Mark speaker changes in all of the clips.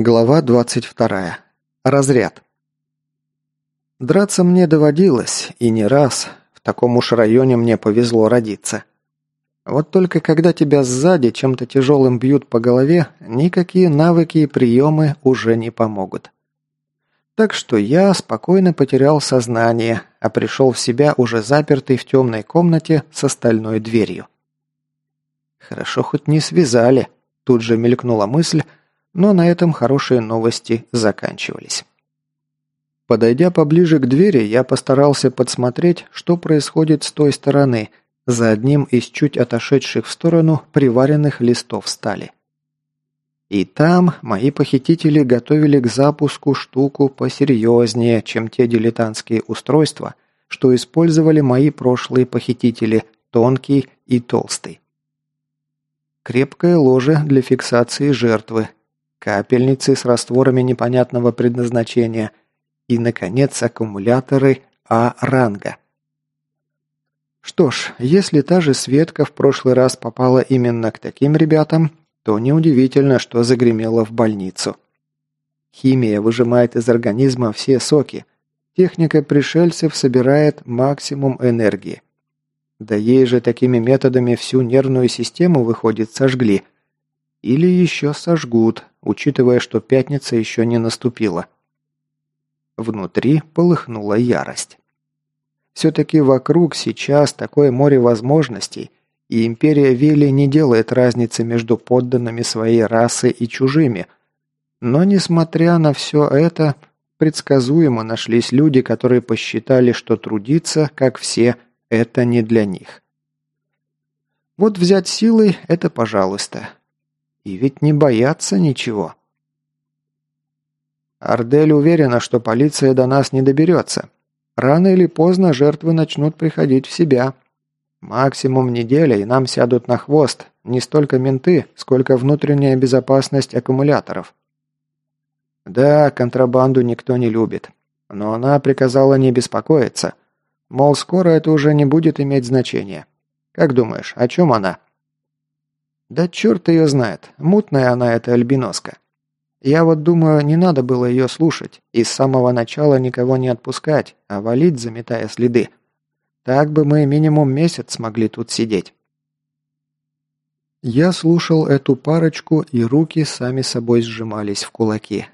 Speaker 1: Глава 22. Разряд. Драться мне доводилось, и не раз. В таком уж районе мне повезло родиться. Вот только когда тебя сзади чем-то тяжелым бьют по голове, никакие навыки и приемы уже не помогут. Так что я спокойно потерял сознание, а пришел в себя уже запертый в темной комнате с остальной дверью. Хорошо хоть не связали. Тут же мелькнула мысль, но на этом хорошие новости заканчивались. Подойдя поближе к двери, я постарался подсмотреть, что происходит с той стороны, за одним из чуть отошедших в сторону приваренных листов стали. И там мои похитители готовили к запуску штуку посерьезнее, чем те дилетантские устройства, что использовали мои прошлые похитители, тонкий и толстый. Крепкое ложе для фиксации жертвы, капельницы с растворами непонятного предназначения и, наконец, аккумуляторы А-ранга. Что ж, если та же Светка в прошлый раз попала именно к таким ребятам, то неудивительно, что загремела в больницу. Химия выжимает из организма все соки. Техника пришельцев собирает максимум энергии. Да ей же такими методами всю нервную систему, выходит, сожгли – или еще сожгут, учитывая, что пятница еще не наступила. Внутри полыхнула ярость. Все-таки вокруг сейчас такое море возможностей, и империя Вилли не делает разницы между подданными своей расы и чужими. Но, несмотря на все это, предсказуемо нашлись люди, которые посчитали, что трудиться, как все, это не для них. Вот взять силой – это пожалуйста. И ведь не боятся ничего. Ардель уверена, что полиция до нас не доберется. Рано или поздно жертвы начнут приходить в себя. Максимум неделя, и нам сядут на хвост не столько менты, сколько внутренняя безопасность аккумуляторов. Да, контрабанду никто не любит. Но она приказала не беспокоиться. Мол, скоро это уже не будет иметь значения. Как думаешь, о чем она? Да черт ее знает, мутная она эта альбиноска. Я вот думаю, не надо было ее слушать и с самого начала никого не отпускать, а валить, заметая следы. Так бы мы минимум месяц смогли тут сидеть. Я слушал эту парочку, и руки сами собой сжимались в кулаки.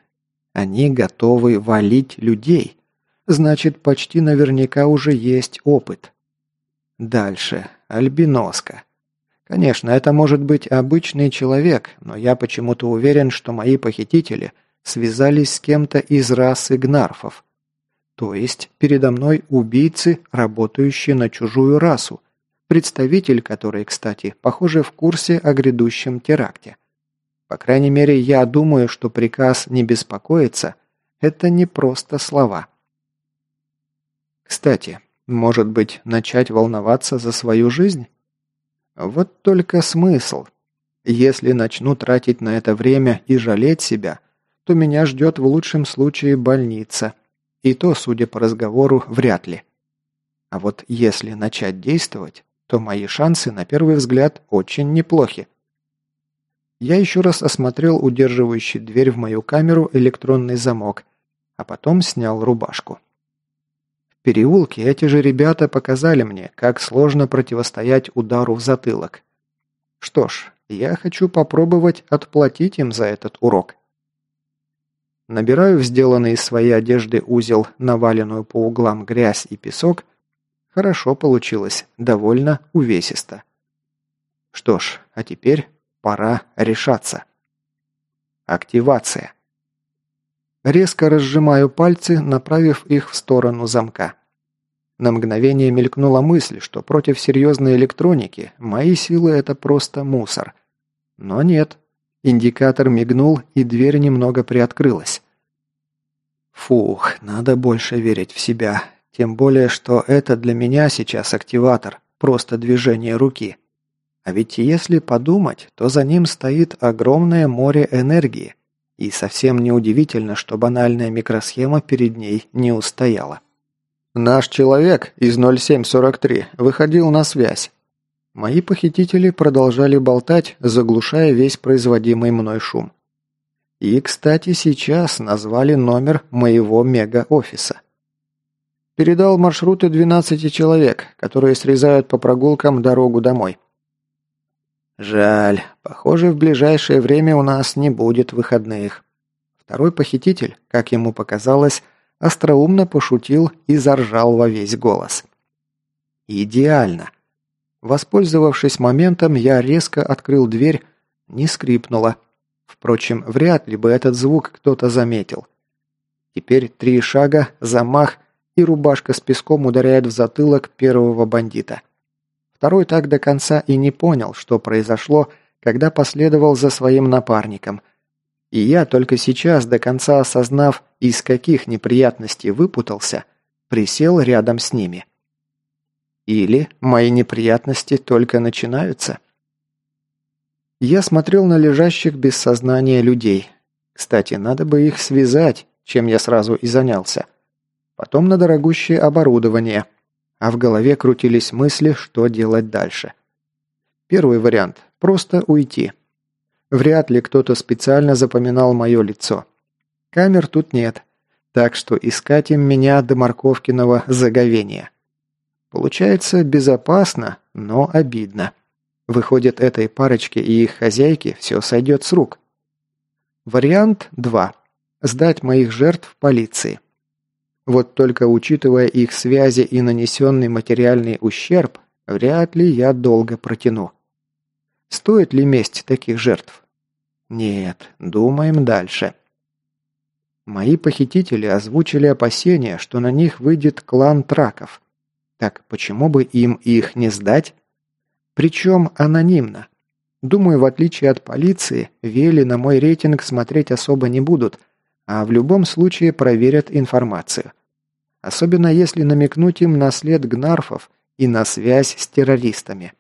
Speaker 1: Они готовы валить людей. Значит, почти наверняка уже есть опыт. Дальше. Альбиноска. Конечно, это может быть обычный человек, но я почему-то уверен, что мои похитители связались с кем-то из расы гнарфов. То есть передо мной убийцы, работающие на чужую расу, представитель которой, кстати, похоже в курсе о грядущем теракте. По крайней мере, я думаю, что приказ «не беспокоиться» – это не просто слова. Кстати, может быть, начать волноваться за свою жизнь? Вот только смысл. Если начну тратить на это время и жалеть себя, то меня ждет в лучшем случае больница. И то, судя по разговору, вряд ли. А вот если начать действовать, то мои шансы, на первый взгляд, очень неплохи. Я еще раз осмотрел удерживающий дверь в мою камеру электронный замок, а потом снял рубашку переулке эти же ребята показали мне, как сложно противостоять удару в затылок. Что ж, я хочу попробовать отплатить им за этот урок. Набираю в сделанный из своей одежды узел, наваленную по углам грязь и песок. Хорошо получилось, довольно увесисто. Что ж, а теперь пора решаться. Активация. Резко разжимаю пальцы, направив их в сторону замка. На мгновение мелькнула мысль, что против серьезной электроники мои силы – это просто мусор. Но нет. Индикатор мигнул, и дверь немного приоткрылась. Фух, надо больше верить в себя. Тем более, что это для меня сейчас активатор, просто движение руки. А ведь если подумать, то за ним стоит огромное море энергии. И совсем неудивительно, что банальная микросхема перед ней не устояла. «Наш человек из 0743 выходил на связь». Мои похитители продолжали болтать, заглушая весь производимый мной шум. И, кстати, сейчас назвали номер моего мега-офиса. Передал маршруты 12 человек, которые срезают по прогулкам дорогу домой. Жаль, похоже, в ближайшее время у нас не будет выходных. Второй похититель, как ему показалось, остроумно пошутил и заржал во весь голос. Идеально. Воспользовавшись моментом, я резко открыл дверь, не скрипнула. Впрочем, вряд ли бы этот звук кто-то заметил. Теперь три шага, замах, и рубашка с песком ударяет в затылок первого бандита. Второй так до конца и не понял, что произошло, когда последовал за своим напарником. И я только сейчас, до конца осознав, из каких неприятностей выпутался, присел рядом с ними. Или мои неприятности только начинаются? Я смотрел на лежащих без сознания людей. Кстати, надо бы их связать, чем я сразу и занялся. Потом на дорогущее оборудование. А в голове крутились мысли, что делать дальше. Первый вариант – просто уйти. Вряд ли кто-то специально запоминал мое лицо. Камер тут нет, так что искать им меня до морковкиного заговения. Получается безопасно, но обидно. Выходит, этой парочке и их хозяйке все сойдет с рук. Вариант 2. Сдать моих жертв полиции. Вот только учитывая их связи и нанесенный материальный ущерб, вряд ли я долго протяну. Стоит ли месть таких жертв? Нет, думаем дальше. Мои похитители озвучили опасения, что на них выйдет клан Траков. Так почему бы им их не сдать? Причем анонимно. Думаю, в отличие от полиции, Вели на мой рейтинг смотреть особо не будут, а в любом случае проверят информацию. Особенно если намекнуть им на след гнарфов и на связь с террористами.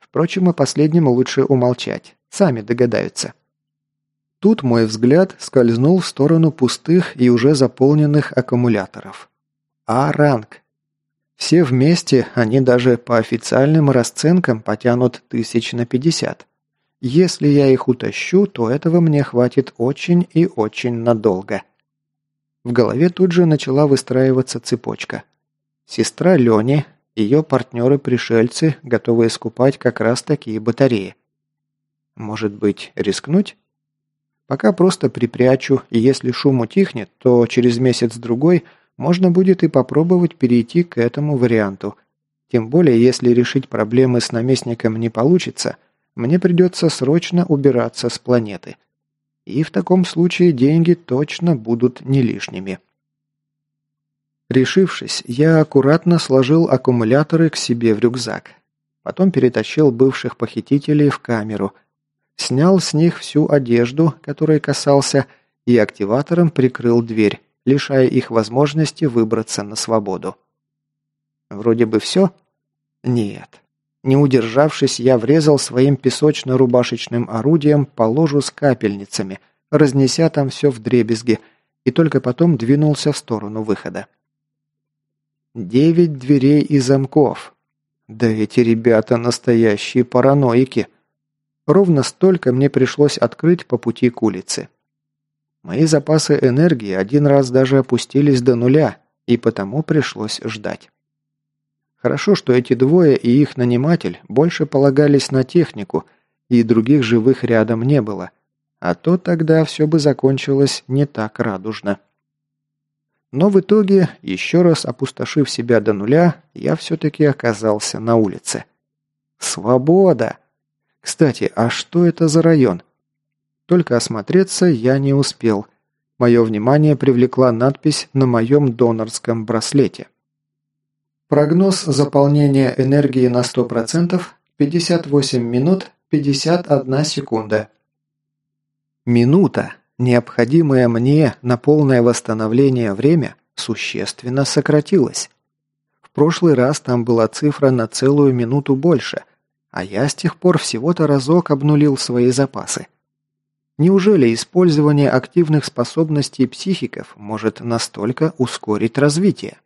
Speaker 1: Впрочем, о последнем лучше умолчать, сами догадаются. Тут мой взгляд скользнул в сторону пустых и уже заполненных аккумуляторов. А-ранг. Все вместе они даже по официальным расценкам потянут тысяч на пятьдесят. Если я их утащу, то этого мне хватит очень и очень надолго. В голове тут же начала выстраиваться цепочка. Сестра Лени, ее партнеры-пришельцы, готовые скупать как раз такие батареи. Может быть, рискнуть? Пока просто припрячу, и если шум утихнет, то через месяц-другой – можно будет и попробовать перейти к этому варианту. Тем более, если решить проблемы с наместником не получится, мне придется срочно убираться с планеты. И в таком случае деньги точно будут не лишними. Решившись, я аккуратно сложил аккумуляторы к себе в рюкзак. Потом перетащил бывших похитителей в камеру. Снял с них всю одежду, которой касался, и активатором прикрыл дверь лишая их возможности выбраться на свободу. Вроде бы все? Нет. Не удержавшись, я врезал своим песочно-рубашечным орудием по ложу с капельницами, разнеся там все в дребезги, и только потом двинулся в сторону выхода. Девять дверей и замков. Да эти ребята настоящие параноики. Ровно столько мне пришлось открыть по пути к улице. Мои запасы энергии один раз даже опустились до нуля, и потому пришлось ждать. Хорошо, что эти двое и их наниматель больше полагались на технику, и других живых рядом не было, а то тогда все бы закончилось не так радужно. Но в итоге, еще раз опустошив себя до нуля, я все-таки оказался на улице. Свобода! Кстати, а что это за район? Только осмотреться я не успел. Мое внимание привлекла надпись на моем донорском браслете. Прогноз заполнения энергии на 100% 58 минут 51 секунда. Минута, необходимое мне на полное восстановление время, существенно сократилась. В прошлый раз там была цифра на целую минуту больше, а я с тех пор всего-то разок обнулил свои запасы. Неужели использование активных способностей психиков может настолько ускорить развитие?